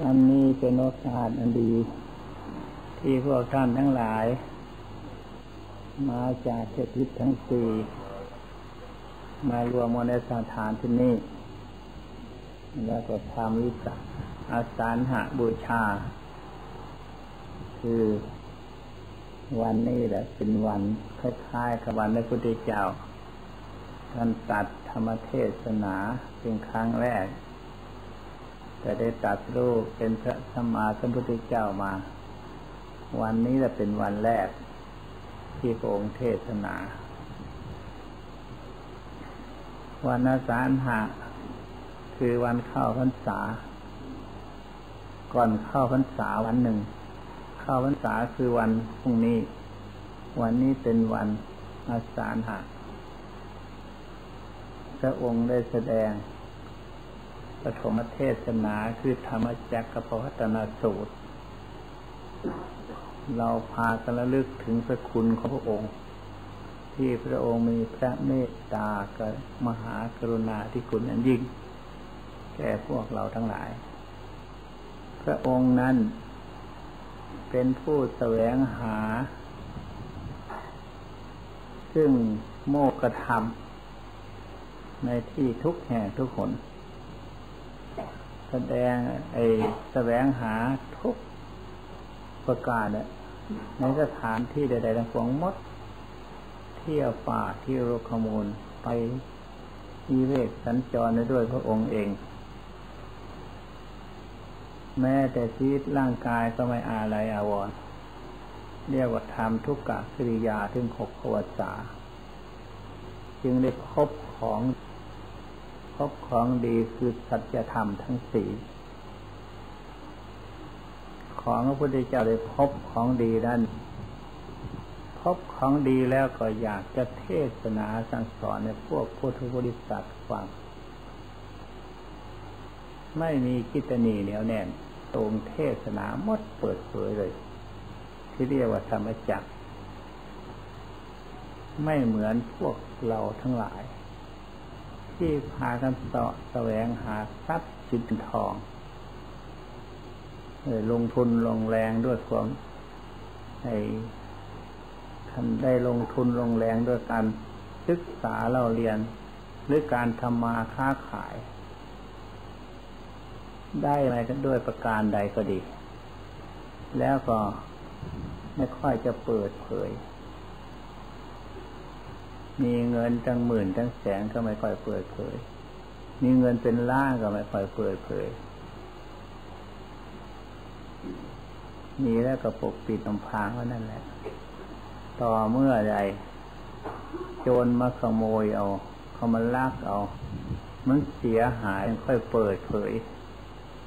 วันนี้เป็นโอกาสอันดี ที่พวกท่านทั้งหลาย มาจากเทศทั้งสี่มารวมกันในสถานที่นี้ แล้วก็ทำวิสัอาสาหะบูชา คือวันนี้แหละเป็นวันคล้ายๆกับวันพระพุทธเจ้าท่านตัดธรรมเทศนาเป็นครั้งแรก จะได้ตัดรูปเป็นพระสัมมาสัมพุทธเจ้ามา วันนี้จะเป็นวันแรกที่พระองค์เทศนา วันอาสาหะคือวันเข้าพรรษา ก่อนเข้าพรรษาวันหนึ่ง เข้าพรรษาคือวันพรุ่งนี้ วันนี้เป็นวันอาสาหะพระองค์ได้แสดง ปฐมเทศนาคือธรรมจักรกับพัฒนาสูตร เราพากันระลึกถึงพระคุณของพระองค์ ที่พระองค์มีพระเมตตากับมหากรุณาที่คุณอันยิ่ง แก่พวกเราทั้งหลาย พระองค์นั้น เป็นผู้แสวงหา ซึ่งโมกธรรม ในที่ทุกแห่งทุกคน แสดงไอ้แสวงหาทุกประการเนี่ยในสถานที่ใดๆทั้งปวงมด เที่ยวป่าที่โรคมูลไปอีเวกสัญจรด้วยพระองค์เอง แม้แต่ชีวิตร่างกายก็ไม่อาลัยอาวรณ์เรียกว่าทำทุกกะกิริยาถึงหกขวสาจึงได้พบของ พบของดีคือสัจธรรมทั้งสี่ของพระพุทธเจ้าได้พบของดีนั้นพบของดีแล้วก็อยากจะเทศนาสั่งสอนในพวกพุทธบริษัทฟังไม่มีกิตนีเหนียวแน่นตรงเทศนามดเปิดเผยเลย ที่เรียกว่าธรรมจักรไม่เหมือนพวกเราทั้งหลาย ที่พากันเสาะแสวงหาทรัพย์สินทองลงทุนลงแรงด้วยความให้ท่านได้ลงทุนลงแรงด้วยการศึกษาเราเรียน หรือการทำมาค้าขาย ได้อะไรกันด้วยประการใดก็ดี แล้วก็ไม่ค่อยจะเปิดเผย มีเงินตั้งหมื่นตั้งแสนก็ไม่ค่อยเปิดเผย มีเงินเป็นล้านก็ไม่ค่อยเปิดเผย มีแล้วก็ปกปิดลำพางว่านั่นแหละ ต่อเมื่อใดโจรมาขโมยเอา เขามาลากเอา มันเสียหายค่อยเปิดเผย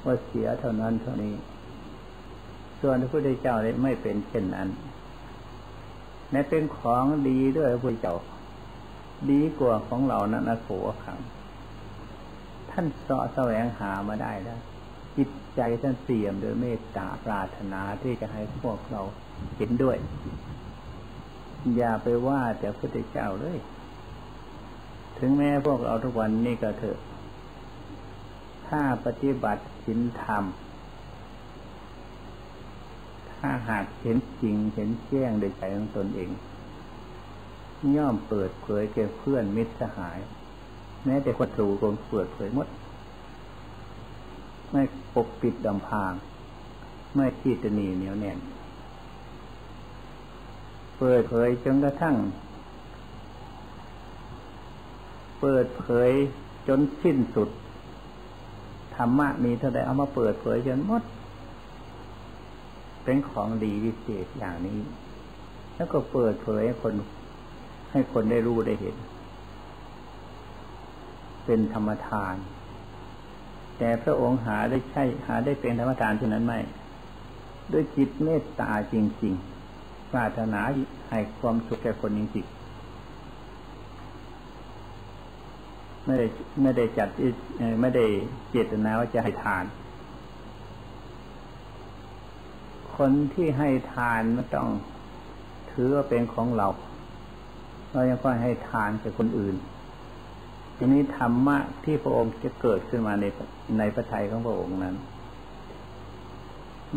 ว่าเสียเท่านั้นเท่านี้ ส่วนพระพุทธเจ้าเลยไม่เป็นเช่นนั้นแม้เป็นของดีด้วยพระพุทธเจ้า ดีกว่าของเรานั้นอโศขัง ท่านเสาะแสวงหามาได้แล้ว จิตใจท่านเสี่ยมโดยเมตตาปรารถนาที่จะให้พวกเราเห็นด้วย อย่าไปว่าแต่พระเจ้าเลย ถึงแม้พวกเราทุกวันนี้ก็เถอะ ถ้าปฏิบัติศีลธรรม ถ้าหากเห็นจริงเห็นแจ้งโดยใจของตนเอง ย่อมเปิดเผยแก่เพื่อนมิตรสหาย แม้แต่คนถูกเปิดเผยหมด ไม่ปกปิดดำพาง ไม่ขี้ตนีเหนียวแน่น เปิดเผยจนกระทั่ง เปิดเผยจนสิ้นสุดธรรมะมีเท่าใดเอามาเปิดเผยจนหมด เป็นของดีวิเศษอย่างนี้ แล้วก็เปิดเผยคน ให้คนได้รู้ได้เห็น เป็นธรรมทาน แต่พระองค์หาได้ใช่ หาได้เป็นธรรมทานเช่นนั้นไม่ด้วยจิตเมตตาจริงๆปรารถนาให้ความสุขแก่คนจริงๆไม่ได้ไม่ได้จัดไม่ได้เจตนาว่าจะให้ทาน คนที่ให้ทานไม่ต้องถือว่าเป็นของเรา เรายังค่อยให้ทานแกับคนอื่นทีนี้ธรรมะที่พระองค์จะเกิดขึ้นมาในในพระทัยของพระองค์นั้น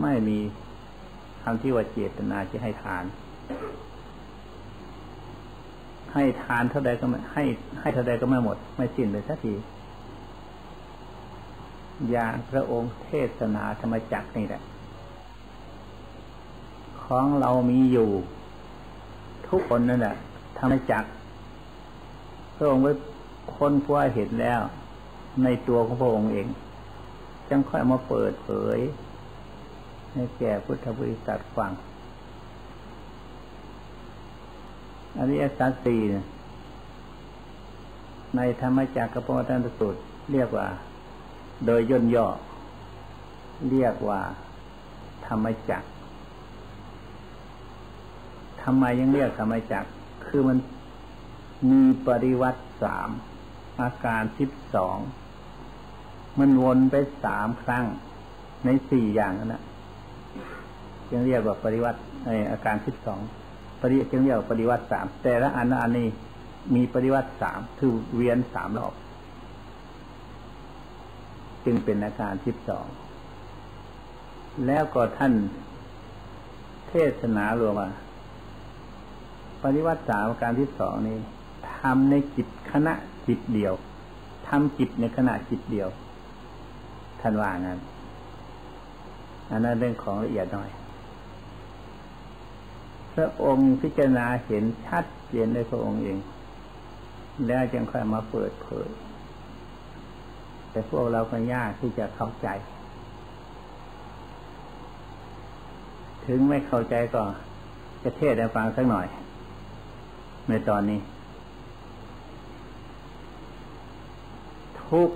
ไม่มีคำที่ว่าเจตนาจะให้ทาน ให้ทานเท่าใดก็ไม่ให้ ให้เท่าใดก็ไม่หมด ไม่สิ้นเลยสักทีอย่างพระองค์เทศนาธรรมจักนี่แหละ ของเรามีอยู่ ทุกคนนั่นแหละ ธรรมจักรพระองค์ไว้ค้นคว้าเห็นแล้ว ในตัวของพระองค์เอง จึงค่อยมาเปิดเผย ให้แก่พุทธบริษัทฟังอริยสัจสี่ในธรรมจักรกับพระธรรมสุตรเรียกว่า โดยย่นย่อ เรียกว่า ธรรมจักรทำไมยังเรียกธรรมจักร คือมันมีปริวัติสามอาการสิบสองมันวนไปสามครั้งในสี่อย่างนั่นแหละจึงเรียกว่าปริวัติในอาการสิบสองปริจึงเรียกว่าปริวัติสามแต่ละอันอันนี้มีปริวัติสามคือเวียนสามรอบ จึงเป็นอาการสิบสองแล้วก็ท่านเทศนารวมว่า ปริวัติสามการที่สองนี้ทำในจิตขณะจิตเดียวทำจิตในขณะจิตเดียวท่านว่างั้นอันนั้นเรื่องของละเอียดหน่อยพระองค์พิจารณาเห็นชัดเจนในพระองค์เอง แล้วจึงค่อยมาเปิดเผยแต่พวกเราก็ยากที่จะเข้าใจ ถึงไม่เข้าใจก็จะเทศให้ฟังสักหน่อย ในตอนนี้ ทุก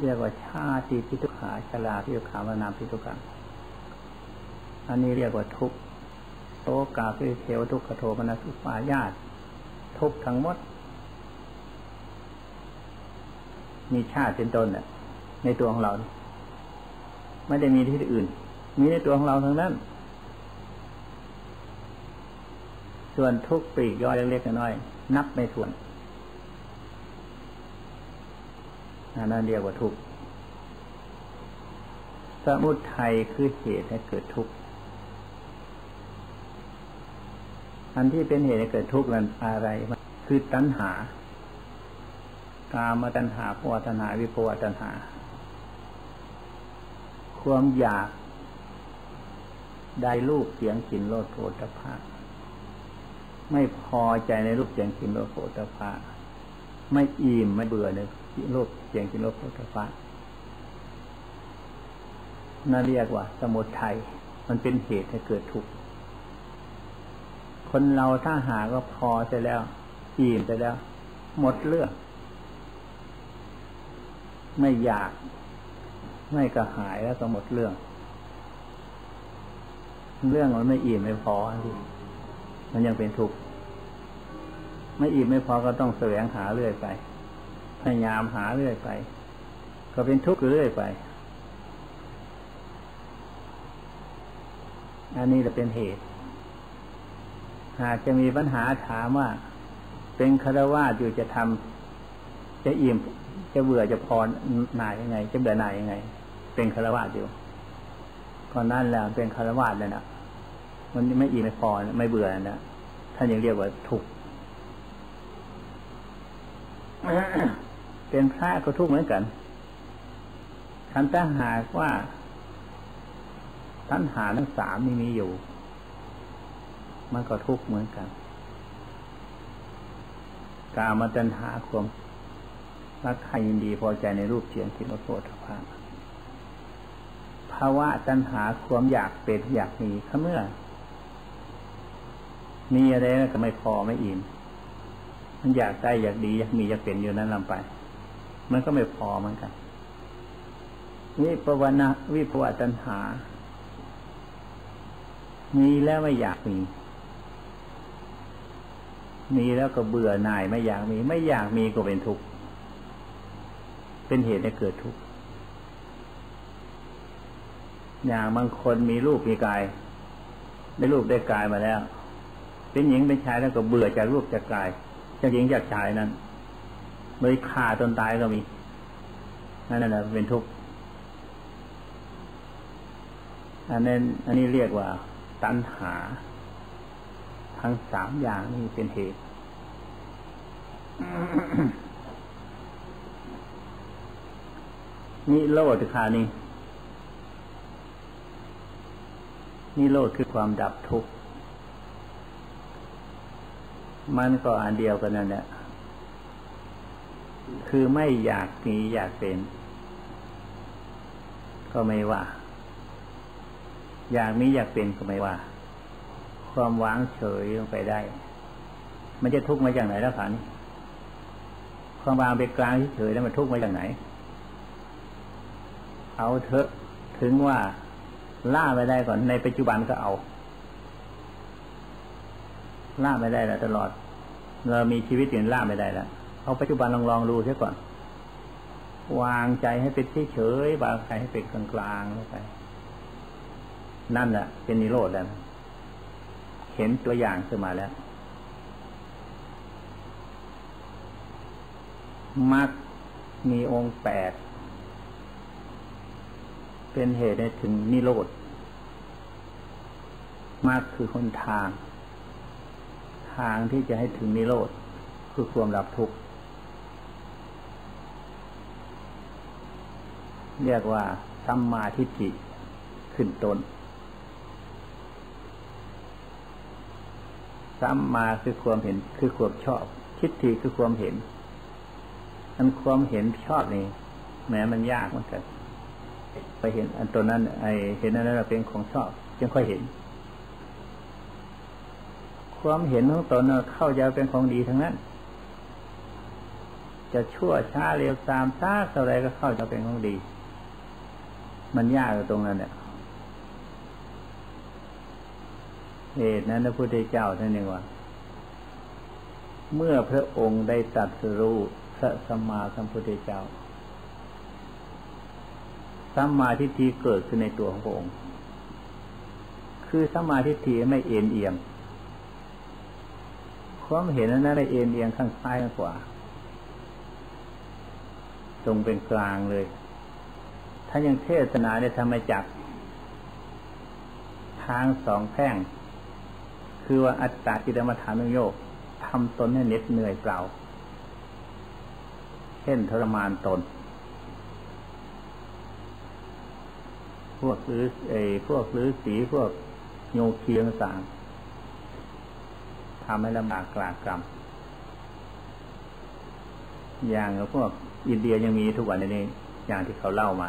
เรียกว่าชาติพิทุขาชลาพิทุขามนาพิทุขังอันนี้เรียกว่าทุกโตกาพิเทวทุกขโทมนัสุปายาตทุกทั้งหมด มีชาติเป็นต้นเนี่ยในตัวของเรา ไม่ได้มีที่อื่น มีในตัวของเราทั้งนั้น ส่วนทุกปีกย่อยเล็กๆน้อยนับในส่วนอันนั้นเรียกว่าทุกสมุทัยคือเหตุให้เกิดทุกข์อันที่เป็นเหตุให้เกิดทุกข์นั้นอะไร คือตัณหา กามตัณหาภวตัณหา วิภวตัณหา ความอยาก ได้รูปเสียงกลิ่นรสโผฏฐะ ไม่พอใจในรูปเสียงกลิ่นรสโผฏฐะไม่อิ่มไม่เบื่อในรูปเสียงกลิ่นรสโผฏฐะนั่นเรียกว่า สมุทัยมันเป็นเหตุให้เกิดทุกข์คนเราถ้าหาก็พอจแล้วอิ่มจแล้ว หมดเรื่องไม่อยาก ไม่กระหายแล้วก็หมดเรื่อง เรื่องมันไม่อิ่มไม่พอที่ มันยังเป็นทุกข์ไม่อิ่มไม่พอก็ต้องแสวงหาเรื่อยไป พยายามหาเรื่อยไป ก็เป็นทุกข์เรื่อยไป อันนี้จะเป็นเหตุ หากจะมีปัญหาถามว่า เป็นคารวะอยู่จะทำจะอิ่มจะเบื่อจะพอหน่ายยังไง จะเบื่อหน่ายยังไง เป็นคารวะอยู่ก่อนนั้นแล้วเป็นคารวะเลยนะมันไม่อิ่มไม่พอไม่เบื่อนะ ท่านยังเรียกว่าทุกข์เป็นพระก็ทุกข์เหมือนกันคำตั้งหากว่าตัณหาทั้งสามนี่มีอยู่ มันก็ทุกข์เหมือนกัน กามาตัณหาความรักใครยินดีพอใจในรูปเสียงกินรสโผฏฐะภาวะตัณหาความอยากเป็นอยากมีเมื่อ มีอะไรก็ไม่พอไม่อิ่มมันอยากได้อยากดีอยากมีอยากเป็นอยู่นั้นลำไป มันก็ไม่พอเหมือนกันนี่ปวนาวิภวตัณหา มีแล้วไม่อยากมี มีแล้วก็เบื่อหน่ายไม่อยากมี ไม่อยากมีก็เป็นทุกข์ เป็นเหตุให้เกิดทุกข์ อย่างบางคนมีรูปมีกาย ได้รูปได้กายมาแล้ว เป็นหญิงเป็นชายแล้วก็เบื่อจากรูปจากกายจากหญิงจากชายนั้นเลยฆ่าตนตายก็มีนั่นแหละเป็นทุกข์อันนั้นอันนี้เรียกว่า ตัณหา ทั้งสามอย่างนี้เป็นเหตุนี่โลดคานี่นี่โลดคือความดับทุกข์ มันก็อันเดียวกันนั่นแหละคือไม่อยากมีอยากเป็น ก็ไม่ว่า อยากมีอยากเป็นก็ไม่ว่า ความวางเฉยลงไปได้ มันจะทุกข์มาจากไหนแล้วขันความวางไปกลางเฉยแล้วมันทุกข์มาจากไหน เอาเถอะถึงว่าล่าไปได้ก่อนในปัจจุบันก็เอา ล่าไม่ได้แล้วตลอด เรามีชีวิตอยู่ล่าไม่ได้แล้วเอาปัจจุบันลองลองดูเสียก่อน วางใจให้เป็นเฉยวางใจให้เป็นกลางกลางลงไปนั่นแหละเป็นนิโรธแล้ว เห็นตัวอย่างขึ้นมาแล้วมรรคมีองค์แปด เป็นเหตุให้ถึงนิโรธมรรคคือคนทาง ทางที่จะให้ถึงนิโรธคือความดับทุกข์เรียกว่าสัมมาทิฏฐิขึ้นตนสัมมาคือความเห็นคือความชอบทิฏฐิคือความเห็นอันความเห็นชอบนี่แม้มันยากเหมือนกันไปเห็นอันตัวนั้น ไอเห็นอันนั้นเป็นของชอบจึงค่อยเห็น ความเห็นของตนเข้าใจเป็นของดีทั้งนั้น จะชั่วช้าเร็วตามซากอะไรก็เข้าใจเป็นของดี มันยากตรงนั้นเนี่ยเหตุนั้นพระพุทธเจ้าท่านเองว่า เมื่อพระองค์ได้ตัดสรู้พระสัมมาสัมพุทธเจ้าสัมมาทิฏฐิเกิดขึ้นในตัวของพระองค์ คือสัมมาทิฏฐิไม่เอ็นเอียง ความเห็นนั้นได้เอ็นเอียงข้างซ้ายข้างขวาตรงเป็นกลางเลย ถ้ายังเทศนาในธรรมจักทางสองแพ่ง คือว่าอัตตาจิตรมฐานโยกทำตนให้เหน็ดเหนื่อยเปล่า เช่นทรมานตน พวกหรือไอ้พวกหรือสีพวกโยคีต่าง ทำให้ลำบากกลากรรม อย่างพวกอินเดียยังมีทุกวันนี้อย่างที่เขาเล่ามา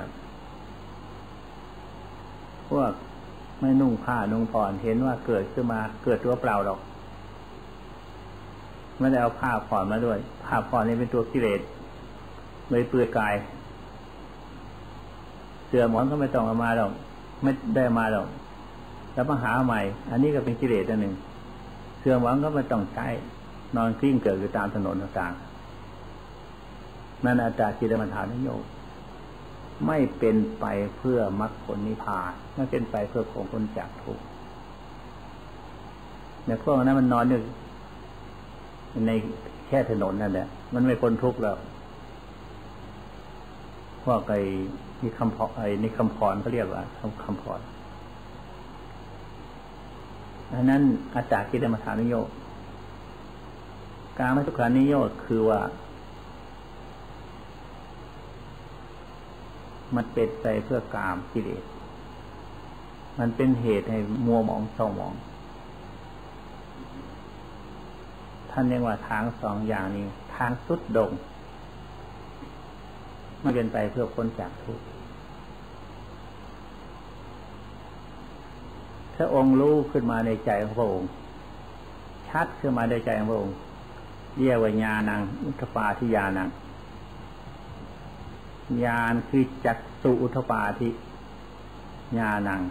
พวกไม่นุ่งผ้านุ่งผ่อนเห็นว่าเกิดขึ้นมาเกิดตัวเปล่าหรอกไม่ได้เอาผ้าผ่อนมาด้วย ผ้าผ่อนนี่เป็นตัวกิเลสเลยเปลือยกาย เสือหมอนก็ไม่ต้องเอามาหรอก ไม่ได้มาหรอก แล้วมาหาใหม่ อันนี้ก็เป็นกิเลสอันหนึ่ง เสื่อมหมอนก็ไม่ต้องใช้ นอนกลิ้งเกิดอยู่ตามถนนต่างๆนั่นอาจารย์จิตมัฐานนิโยมไม่เป็นไปเพื่อมรรคผลนิพพานไม่เป็นไปเพื่อของคนจากทุกข์เนี่พวกนั้นมันนอนอยู่ในแค่ถนนนั่นแหละมันไม่คนทุกข์แล้วพวกไอ้นี่คำพอไอ้นี่คำพรเขาเรียกว่าคำคำพร ดังนั้นอาจารย์คิดมาฐานนิโยการไม่ทุขานิโยคือว่า มันเป็นไปเพื่อกามกิเลสมันเป็นเหตุให้มัวหมองเศร้าหมอง ท่านเรียกว่าทางสองอย่างนี้ ทางสุดดงไม่เป็นไปเพื่อพ้นจากทุกข์ ถ้าองค์รู้ขึ้นมาในใจของพระองค์ ชัดขึ้นมาในใจของพระองค์เรียกว่าญาณังอุทปาทิญาณังญาณคือจักสุอุทปาทิญาณัง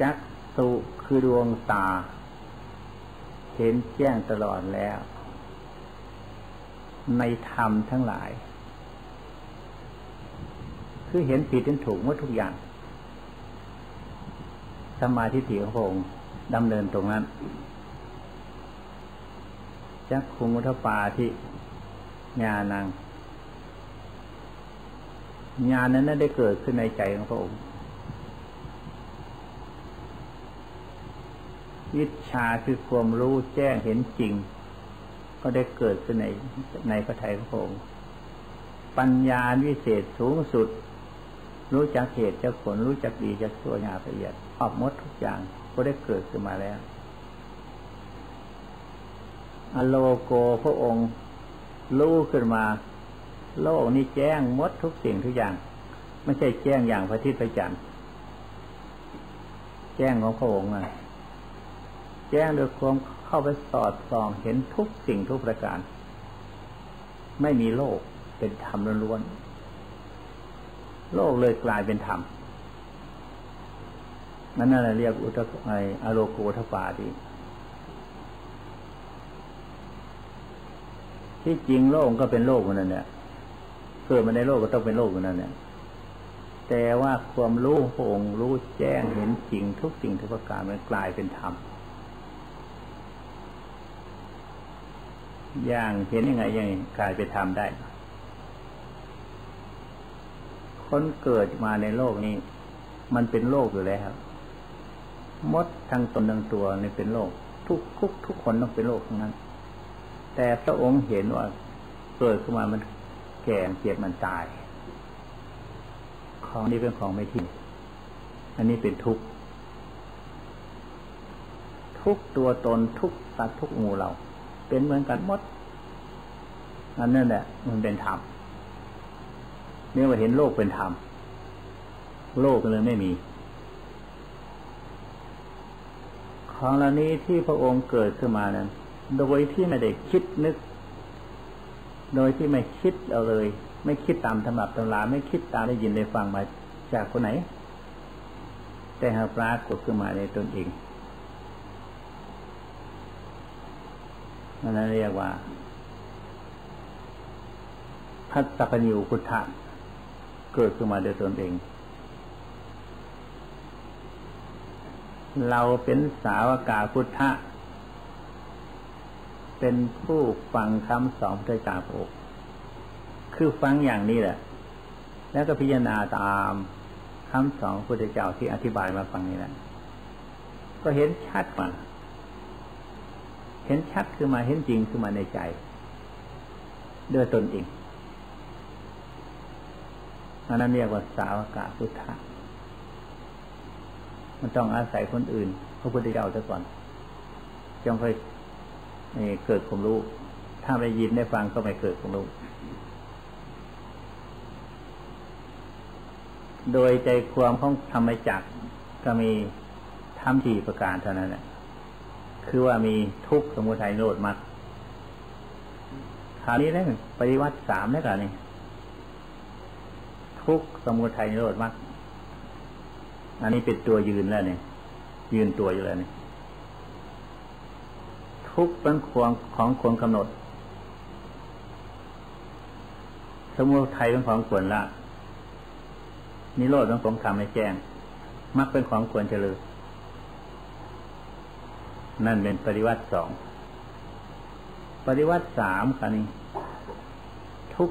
จักสุคือดวงตา เห็นแจ้งตลอดแล้ว ในธรรมทั้งหลาย คือเห็นผิดเห็นถูกหมดทุกอย่าง สมาธิถี่ของพระองค์ดำเนินตรงนั้นจักคุมุทปาทิญาณังญาณนั้นได้เกิดขึ้นในใจของพระองค์วิชาคือความรู้แจ้งเห็นจริง ก็ได้เกิดขึ้นในในพระทัยของพระองค์ปัญญาวิเศษสูงสุด รู้จักเหตุจักผลรู้จักดีจักชั่วงามละเอียดออกมดทุกอย่างก็ได้เกิดขึ้นมาแล้ว อโลโกพระองค์รู้ขึ้นมา โลกนี้แจ้งมดทุกสิ่งทุกอย่าง ไม่ใช่แจ้งอย่างพระทิตย์พระจันทร์แจ้งของพระองค์อะแจ้งโดยความเข้าไปสอดส่องเห็นทุกสิ่งทุกประการ ไม่มีโลกเป็นธรรมล้วนๆ โลกเลยกลายเป็นธรรมนั่นน่ะเรียกอุตไออโลโกทปาดีที่จริงโลกก็เป็นโลกนั่นแหละเกิดมาในโลกก็ต้องเป็นโลกนั่นแหละแต่ว่าความรู้พระองค์รู้แจ้งเห็นจริงทุกสิ่งทุกประการมันกลายเป็นธรรมอย่างเห็นยังไงยังกลายเป็นธรรมได้ คนเกิดมาในโลกนี้ มันเป็นโลกอยู่แล้วมดทั้งตนทั้งตัวนี่เป็นโลก ทุกทุกทุกคนต้องเป็นโลกทั้งนั้น แต่พระองค์เห็นว่าเกิดขึ้นมามันแก่เจ็บมันตาย ของนี้เป็นของไม่ทิ้งอันนี้เป็นทุกข์ทุกตัวตนทุกสัตว์ทุกหมู่เรา เป็นเหมือนกันหมดอันนั่นแหละมันเป็นธรรม เนี่ยว่าเห็นโลกเป็นธรรม โลกเลยไม่มี ของเหล่านี้ที่พระองค์เกิดขึ้นมานั้น โดยที่ไม่ได้คิดนึก โดยที่ไม่คิดเอาเลย ไม่คิดตามธรรมะตำราไม่คิดตามได้ยินได้ฟังมาจากคนไหน แต่หาปรากฏขึ้นมาในตนเองนั่นเรียกว่าพัฒปนิวพุทธะ เกิดขึ้นมาโดยตนเอง เราเป็นสาวกาพุทธะ เป็นผู้ฟังคำสอนพระเจ้าพระองค์คือฟังอย่างนี้แหละ แล้วก็พิจารณาตามคำสอนพระพุทธเจ้าที่อธิบายมาฟังนี้แหละ ก็เห็นชัดมาเห็นชัดคือมาเห็นจริงคือมาในใจ ด้วยตนเอง นนั้นเรียกว่าสาวกาพุทธะมันต้องอาศัยคนอื่นพระพุทธเจ้าซะก่อนจึงค่อยเกิดความรู้ ถ้าไปยินได้ฟังก็ไม่เกิดความรู้ โดยใจความของธรรมจักก็มีทำที่ประการเท่านั้นแหละคือว่ามีทุกสมุทัยโลดมัดคราวนี้ได้ปฏิวัติสามได้ก่อนนี่ ทุกสมุทัยนิโลดมัดอันนี้เป็นตัวยืนแล้วเนี่ยยืนตัวอยู่แล้วเนี่ยทุกเป็นควงของควรกำหนด สมุทัยเป็นของควรละนิโรธเป็นของทำให้แจ้งมักเป็นของควรเจริญนั่นเป็นปฏิวัติสองปฏิวัติสามค่ะนี่ทุก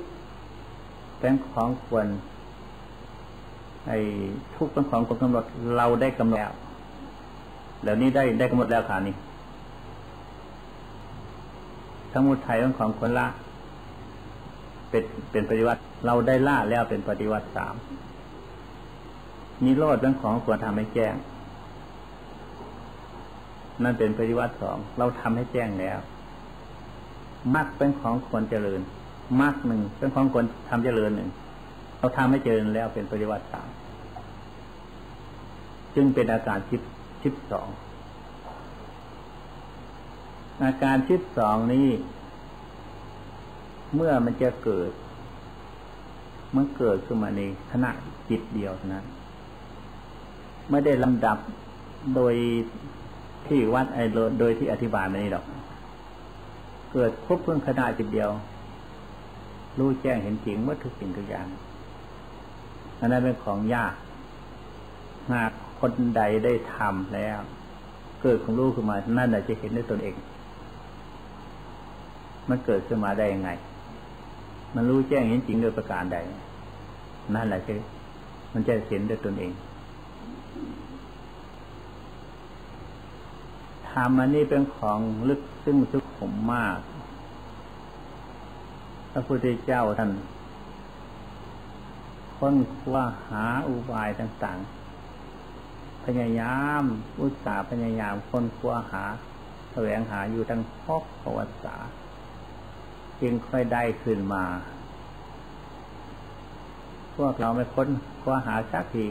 เป็นของควร ไอ้ทุกเป็นของควรกำหนดเราได้กำหนดแล้วแล้วนี้ได้ได้กำหนดแล้วค่ะนี่ทั้งหมดไทยเป็นของควรละเป็นเป็นปฏิวัติ เราได้ล่าแล้วเป็นปฏิวัติสามนิโรธเป็นของควรทำให้แจ้ง นั่นเป็นปฏิวัติสองเราทำให้แจ้งแล้วมรรคเป็นของควรเจริญมรรคหนึ่งเป็นของควรทำเจริญหนึ่งเราทำให้เจริญแล้วเป็นปฏิวัติสาม จึงเป็นอาการชิดชิดสองอาการชิดสองนี้ เมื่อมันจะเกิดมันเกิดขึ้นมาในขณะจิตเดียวนั้นไม่ได้ลำดับโดยที่วัดไอโดยที่อธิบายมานี่หรอก เกิดพบเพื่อขนาดจิตเดียว รู้แจ้งเห็นจริงเมื่อทุกสิ่งทุกอย่างอันนั้นเป็นของยากหาก คนใดได้ทำแล้ว เกิดของรู้ขึ้นมานั่นแหละจะเห็นด้วยตนเอง มันเกิดขึ้นมาได้ยังไง มันรู้แจ้งเห็นจริงโดยประการใด นั่นแหละคือมันจะเห็นด้วยตนเองถรรมอันนี้เป็นของลึกซึ่งสุขุมมาก พระพุทธเจ้าท่านค้นคว้าหาอุบายต่าง ๆ พยายามอุตสาห์พยายามค้นคว้าหาแสวงหาอยู่ทั้งพกประวัติศาสตร์จึงค่อยได้ขึ้นมา พวกเราไม่ค้นคว้าหาสักที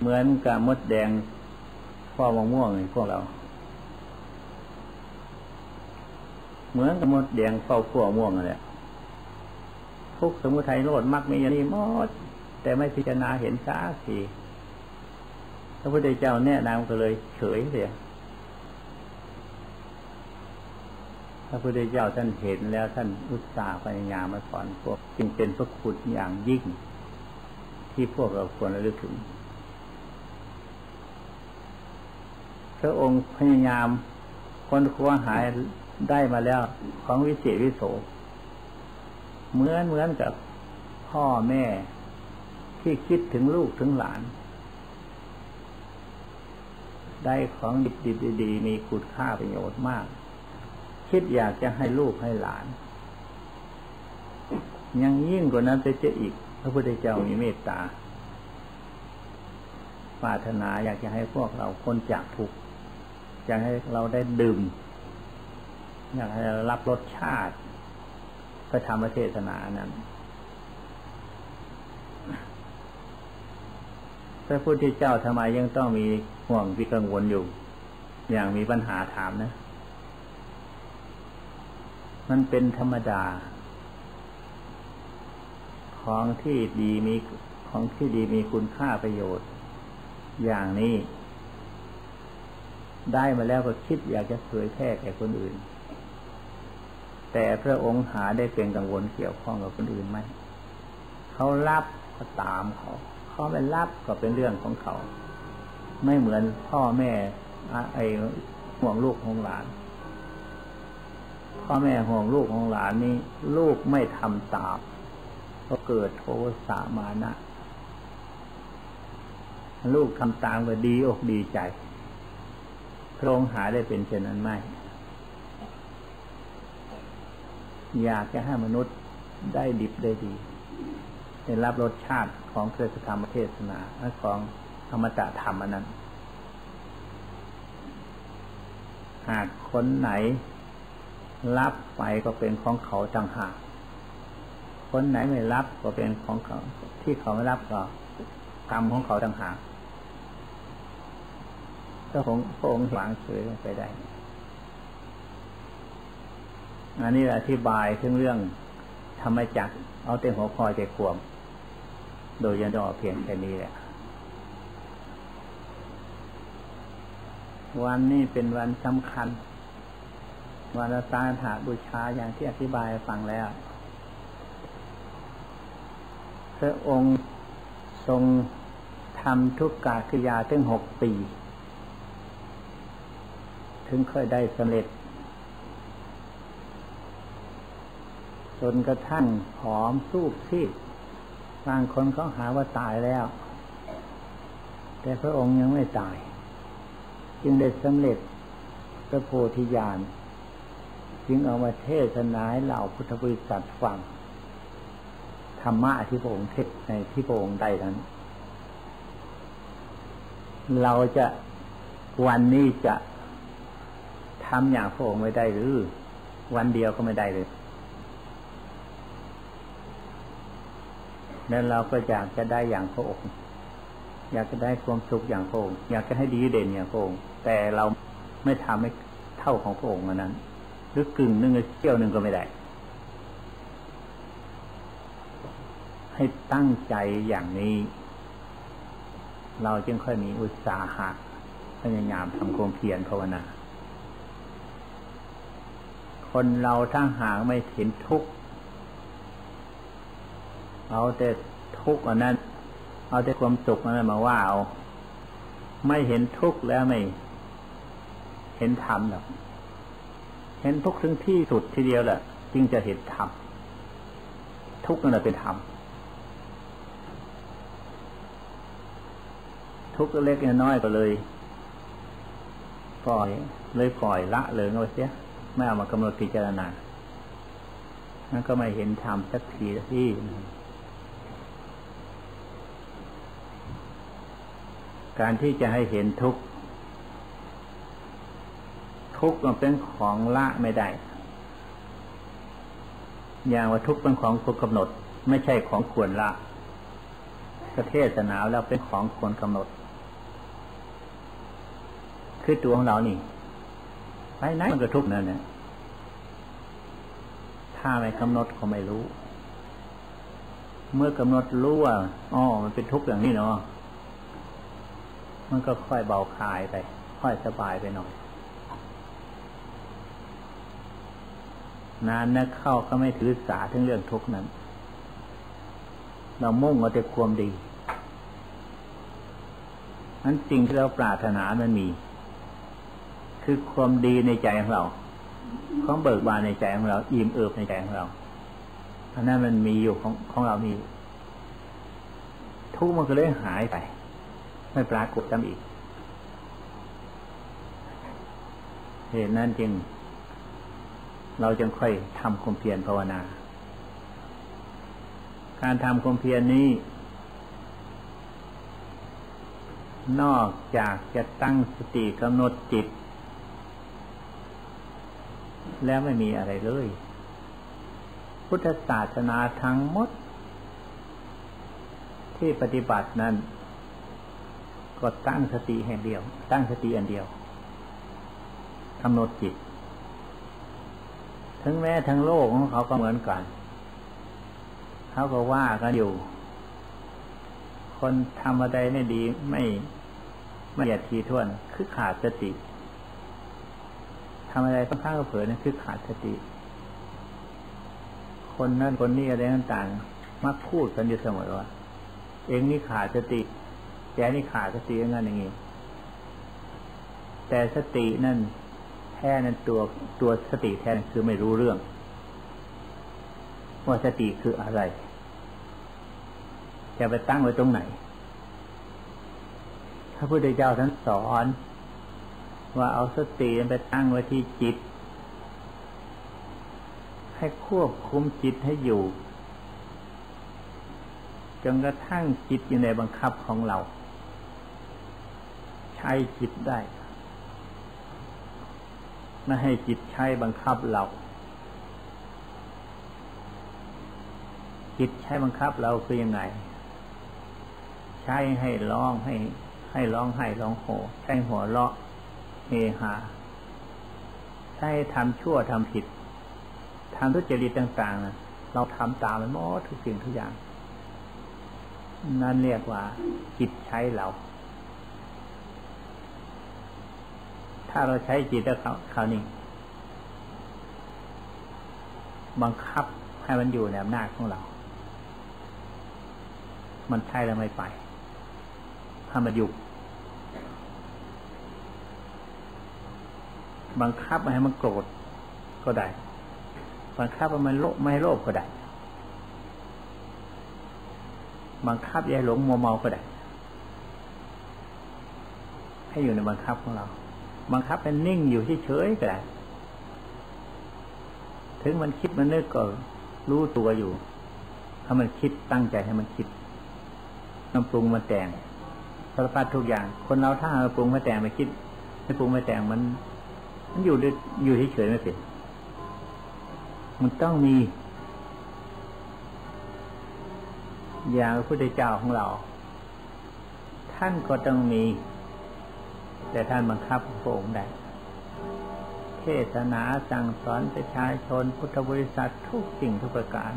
เหมือนกับมดแดงพ่อมะม่วงพวกเรา เหมือนกับมดแดงเฝ้าขั้วม่วงอะไรทุกสมุทัยโลดมักมีอย่างนี้หมด แต่ไม่พิจารณาเห็นสาทีพระพุทธเจ้าแนะนำก็เลยเฉยเสียพระพุทธเจ้าท่านเห็นแล้วท่านอุตส่าห์พยายามมาสอนพวกจึงเป็นพระคุณอย่างยิ่ง ที่พวกเราควรระลึกถึง พระองค์พยายามคนคว้าหายได้มาแล้วของวิเศษวิโส เหมือนเหมือนกับพ่อแม่ ที่คิดถึงลูกถึงหลาน ได้ของดิบดีดีมีคุณค่าประโยชน์มาก คิดอยากจะให้ลูกให้หลาน ยังยิ่งกว่านั้นจะจะอีก พระพุทธเจ้ามีเมตตาปรารถนาอยากจะให้พวกเราคนจากทุกข์อยากให้เราได้ดื่ม อยากให้เรารับรสชาติพระธรรมเทศนานั้น พระพุทธเจ้าทำไมยังต้องมีห่วงวิกังวลอยู่ อย่างมีปัญหาถามนะ มันเป็นธรรมดา ของที่ดีมีของที่ดีมีคุณค่าประโยชน์ อย่างนี้ ได้มาแล้วก็คิดอยากจะเผยแพร่แก่คนอื่น แต่พระองค์หาได้เป็นกังวลเกี่ยวข้องกับคนอื่นไหมเขารับก็ตามเขา เขาไม่รับก็เป็นเรื่องของเขา ไม่เหมือนพ่อแม่ไอ้ห่วงลูกของหลาน พ่อแม่ห่วงลูกของหลานนี้ ลูกไม่ทำตามก็เกิดโทสะมานะ ลูกทำตามก็ดีอกดีใจพระองค์หาได้เป็นเช่นนั้นไหมอยากจะให้มนุษย์ได้ดิบได้ดี ได้รับรสชาติ ของเครือธรรมเทศนาและของธรรมตะธรรมอันนั้น หากคนไหนรับไปก็เป็นของเขาจังหาก คนไหนไม่รับก็เป็นของเขา ที่เขาไม่รับก็กรรมของเขาจังหากก็คงพระองค์วางเฉยไปได้อันนี้อธิบายถึงเรื่องทำไมจักเอาเต็มหัวคอยใจขวม โดยยันดอเพียงแค่นี้แหละ วันนี้เป็นวันสำคัญ วันสาถาบูชาอย่างที่อธิบายฟังแล้ว พระองค์ทรงทำทุกกากิยาถึงหกปี ถึงค่อยได้สำเร็จ จนกระทั่งผอมสูบซีด บางคนเขาหาว่าตายแล้ว แต่พระองค์ยังไม่ตาย จึงได้สำเร็จพระโพธิญาณจึงเอามาเทศนาให้เหล่าพุทธบริษัทฟัง ธรรมะที่พระองค์เทศในที่พระองค์ได้นั้น เราจะวันนี้จะทำอย่างพระองค์ไม่ได้หรือ วันเดียวก็ไม่ได้เลย แล้วเราก็อยากจะได้อย่างพระองค์ อยากจะได้ความสุขอย่างพระองค์ อยากจะให้ดีเด่นอย่างพระองค์ แต่เราไม่ทำให้เท่าของพระองค์นั้น หรือกึ่งหนึ่งเที่ยวหนึ่งก็ไม่ได้ ให้ตั้งใจอย่างนี้ เราจึงค่อยมีอุตสาหะพยายามทำความเพียรภาวนา คนเราถ้าหากไม่เห็นทุกข์ เอาแต่ทุกข์อันนั้น เอาแต่ความสุขอันนั้นมาว่าเอา ไม่เห็นทุกข์แล้วไม่ เห็นธรรมหรอก เห็นทุกข์ถึงที่สุดทีเดียวแหละจึงจะเห็นธรรม ทุกข์นั่นแหละเป็นธรรม ทุกข์เล็กน้อยก็เลย ปล่อย เลยปล่อยละเลยเอาเสีย ไม่เอามากำหนดพิจารณานั่นก็ไม่เห็นธรรมสักทีที่ การที่จะให้เห็นทุกข์ทุกข์มันเป็นของละไม่ได้ อย่างว่าทุกข์เป็นของควรกำหนด ไม่ใช่ของควรละประเทศนาแล้วเป็นของควรกำหนด คือตัวของเรานี่ไปไหนมันก็ทุกข์นั่นเนี่ยถ้าไม่กำหนดก็ไม่รู้ เมื่อกำหนดรู้ว่าอ๋อมันเป็นทุกข์อย่างนี้เนาะ มันก็ค่อยเบาคลายไป ค่อยสบายไปหน่อย นานนะเข้าก็ไม่ถือสาถึงเรื่องทุกข์นั้น เรามุ่งเอาแต่ความดีนั้นสิ่งที่เราปรารถนามันมี คือความดีในใจของเราของเบิกบานในใจของเราอิ่มเอิบในใจของเราอันนั้นมันมีอยู่ของของเรามีทุกมันก็เลยหายไป ไม่ปรากฏจำอีก เหตุนั้นจึง เราจึงค่อยทำความเพียรภาวนา การทำความเพียรนนี้ นอกจากจะตั้งสติกำหนดจิต แล้วไม่มีอะไรเลย พุทธศาสนาทั้งหมดที่ปฏิบัตินั้น ก็ตั้งสติแห่งเดียว ตั้งสติอันเดียวกำหนดจิตทั้งแม้ทั้งโลกของเขาก็เหมือนกัน เขาก็ว่ากันอยู่ คนทำอะไรไม่ดีไม่ไม่อยากทีท่วน คือขาดสติทำอะไรค่อนข้างเผลอนั่คือขาดสติ คนนั้นคนนี้อะไรต่างๆมักพูดกันอยู่เสมอว่า เองนี่ขาดสติ แกนี่ขาดสติงั้นอย่างนี้ แต่สตินั่นแท้นั้นตัวตัวสติแท้คือไม่รู้เรื่อง ว่าสติคืออะไร จะไปตั้งไว้ตรงไหนพระพุทธเจ้าท่านสอน ว่าเอาสติไปตั้งไว้ที่จิต ให้ควบคุมจิตให้อยู่จนกระทั่งจิตอยู่ในบังคับของเรา ใช้จิตได้ ไม่ให้จิตใช้บังคับเรา จิตใช้บังคับเราคือยังไง ใช้ให้ร้องให้ ให้ร้องให้ร้องโหใช้หัวเราะเฮหาใช่ทำชั่วทำผิดทำทุจริตต่างๆเราทำตามมันหมดทุกสิ่งทุกอย่าง นั่นเรียกว่าจิตใช้เรา ถ้าเราใช้จิตแล้วคราวนี้บังคับให้มันอยู่ในอำนาจของเรา มันใช่แล้วไม่ไปถ้ามันอยู่บังคับไม่ให้มันโกรธก็ได้ บังคับให้มันโลภไม่ให้โลภก็ได้ บังคับอย่าหลงมัวเมาก็ได้ ให้อยู่ในบังคับของเรา บังคับเป็นนิ่งอยู่เฉยๆก็ได้ถึงมันคิดมันนึกก็รู้ตัวอยู่ ถ้ามันคิดตั้งใจให้มันคิดมันปรุงมันแต่งสารพัดทุกอย่าง คนเราถ้าปรุงมาแต่งไม่คิดไม่ปรุงไม่แต่งมัน มันอยู่อยู่เฉยๆไม่เป็นมันต้องมี อย่างพระพุทธเจ้าของเรา ท่านก็ต้องมี แต่ท่านบังคับพระองค์ได้เทศนาสั่งสอนประชาชนพุทธบริษัททุกสิ่งทุกประการ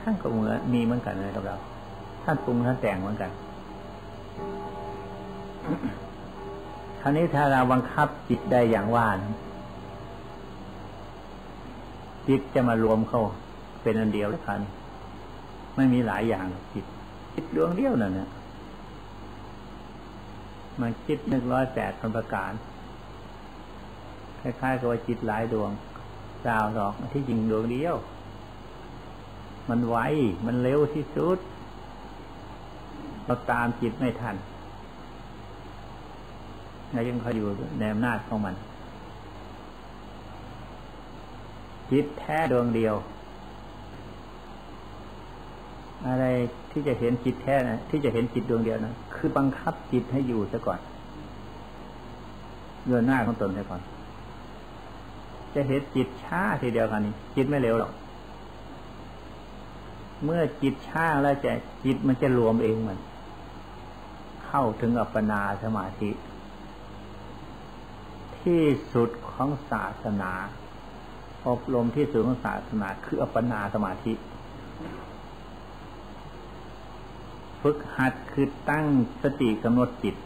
ท่านก็เหมือนมีเหมือนกันเลยกับเรา ท่านปรุงท่านแต่งเหมือนกันคราวนี้ถ้าเราบังคับจิตได้อย่างว่านจิตจะมารวมเข้าเป็นอันเดียวแล้วกันไม่มีหลายอย่างจิตจิตดวงเดียวนั่นนะ มันคิดหนึ่งร้อยแปดพันประการ คล้ายๆกับว่าจิตหลายดวงดาวดอกที่จริงดวงเดียว มันไว มันเร็วที่สุด เราตามจิตไม่ทันแล้วยังเขาอยู่ในอำนาจของมัน จิตแท้ดวงเดียว อะไรที่จะเห็นจิตแท้นะที่จะเห็นจิตดวงเดียวนะคือบังคับจิตให้อยู่ซะก่อนเงื่อนหน้าของตนซะก่อน จะเห็นจิตช้าทีเดียวกันนี้ จิตไม่เร็วหรอก เมื่อจิตช้าแล้วจะจิตมันจะรวมเองมัน เข้าถึงอัปปนาสมาธิ ที่สุดของศาสนา อบรมที่สุดของศาสนา คืออัปปนาสมาธิ ฝึกหัดคือตั้งสติกำหนดจิต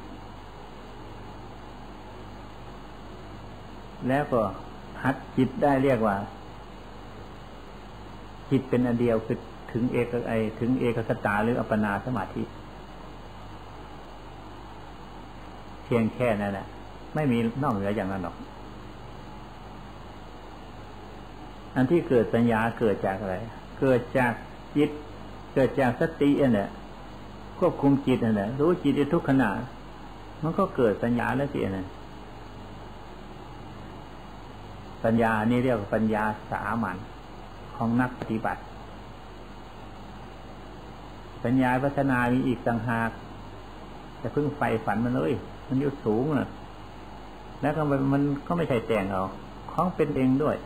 แล้วก็หัดจิตได้เรียกว่า จิตเป็นอันเดียวคือถึงเอกไอถึงเอกสตาหรืออัปปนาสมาธิเพียงแค่นั้นแหละไม่มีนอกเหนืออย่างนั้นหรอก อันที่เกิดสัญญาเกิดจากอะไร เกิดจากจิต เกิดจากสติเนี่ย ควบคุมจิตนั่นแหละรู้จิตในทุกขณะมันก็เกิดสัญญาแล้วสินะปัญญานี่เรียกว่าปัญญาสามัญของนักปฏิบัติ ปัญญาพัฒนามีอีกต่างหากจะพึ่งไฟฝันมันเลย มันอยู่สูงนะแล้วก็มันก็ไม่ใช่แต่งเอาของเป็นเองด้วย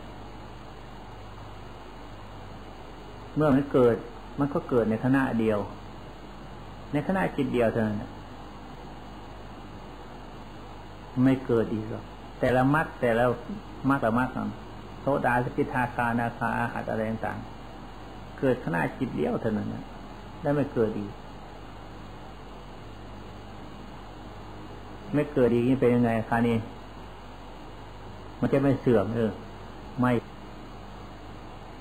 เมื่อมันเกิด มันก็เกิดในขณะเดียว ในขณะจิตเดียวเท่านั้นไม่เกิดอีกหรอกแต่ละมัดแต่ละมัดละมัดนั้นโสดาสกิทาคานาคาอาหัตอะไรต่างเกิดขณะจิตเดียวเท่านั้นแล้ไม่เกิดอีก ไม่เกิดอีกนี่เป็นยังไงคะนี่มันจะไม่เสื่อมเออไม่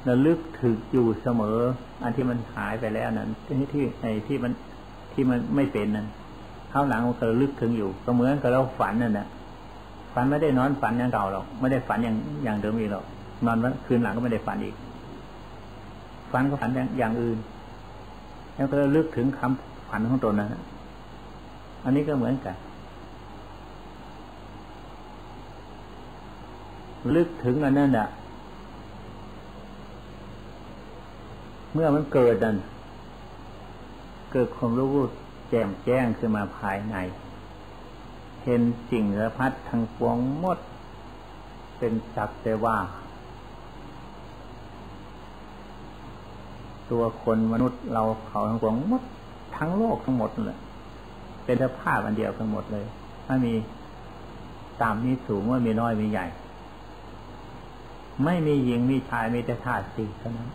ระลึกถึงอยู่เสมอ อันที่มันหายไปแล้วนั้นที่ที่ในที่มัน ที่มันไม่เป็นนั่นข้าวหลังมันก็ลึกถึงอยู่ก็เหมือนกับเราฝันนั่นแหละฝันไม่ได้นอนฝันอย่างเก่าหรอกไม่ได้ฝันอย่างอย่างเดิมอีกหรอกนอนวันคืนหลังก็ไม่ได้ฝันอีก ฝันก็ฝันอย่างอื่น แล้วก็ลึกถึงคำฝันของตนนั้นอันนี้ก็เหมือนกันลึกถึงอันนั้นแหละเมื่อมันเกิดนั่น เกิดความรู้แจ่มแจ้งขึ้นมาภายใน เห็นสิ่งระพัดทางปวงหมด เป็นสักแต่ว่า ตัวคนมนุษย์เราเขาทั้งปวงหมด ทั้งโลกทั้งหมดเลยเป็นสภาพอันเดียวทั้งหมดเลยถ้ามีตามนี้สูงว่ามีน้อยมีใหญ่ ไม่มีหญิงมีชายมีแต่ธาตุสี่เท่านั้น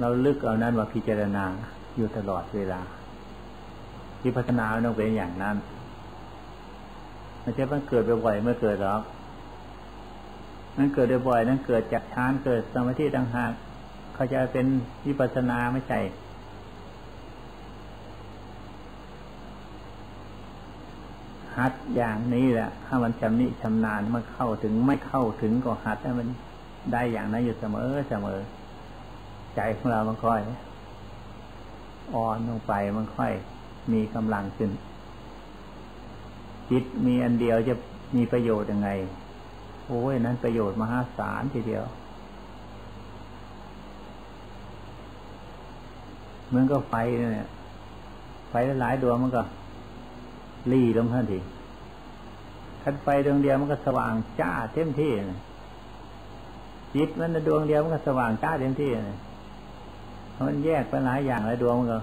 เราลึกเอานั้นว่าพิจารณาอยู่ตลอดเวลาที่พัฒนาต้องเป็นอย่างนั้นไม่ใช่มันเกิดบ่อยเมื่อเกิดหรอกมันเกิดบ่อยนั้นเกิดจากฌานเกิดสมาธิต่างหากเขาจะเป็นวิปัสนาไม่ใช่หัดอย่างนี้แหละ ถ้ามันชำนิชำนาญมันเข้าถึงไม่เข้าถึงก็หัดให้มันได้อย่างนั้นอยู่เสมอเสมอ ใจของเรามันค่อยอ่อนลงไปมันค่อย มีกำลังขึ้น จิตมีอันเดียวจะมีประโยชน์ยังไง โอ้ยนั้นประโยชน์มหาศาลทีเดียวเหมือนก็ไฟเนี่ยไฟหลายดวงมันก็รีลงทันทีคันไฟดวงเดียวมันก็สว่างจ้าเต็มที่จิตมันดวงเดียวมันก็สว่างจ้าเต็มที่เลย มันแยกไปหลายอย่างหลายดวงมันก็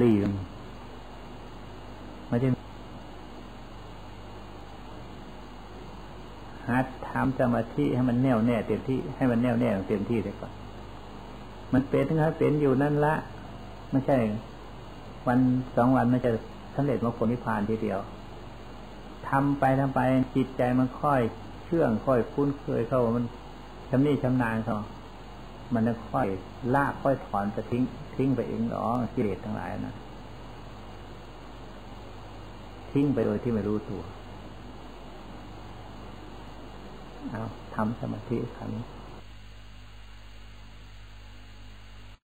ลีมไม่ใช่หัดทำสมาธิให้มันแน่วแน่เต็มที่ให้มันแน่วแน่เต็มที่เลยก่อนมันเป็นทั้งนั้นเป็นอยู่นั่นละไม่ใช่ วันสองวันมันจะสำเร็จมรรคผลนิพพานทีเดียวทำไปทำไปจิตใจมันค่อยเชื่องค่อยคุ้นเคยเข้ามันชำนิชำนาญเขา มันจะค่อยลากค่อยถอนจะทิ้งทิ้งไปเองหรอกิเลสทั้งหลายนะทิ้งไปโดยที่ไม่รู้ตัว เอาทำสมาธิครั้งนี้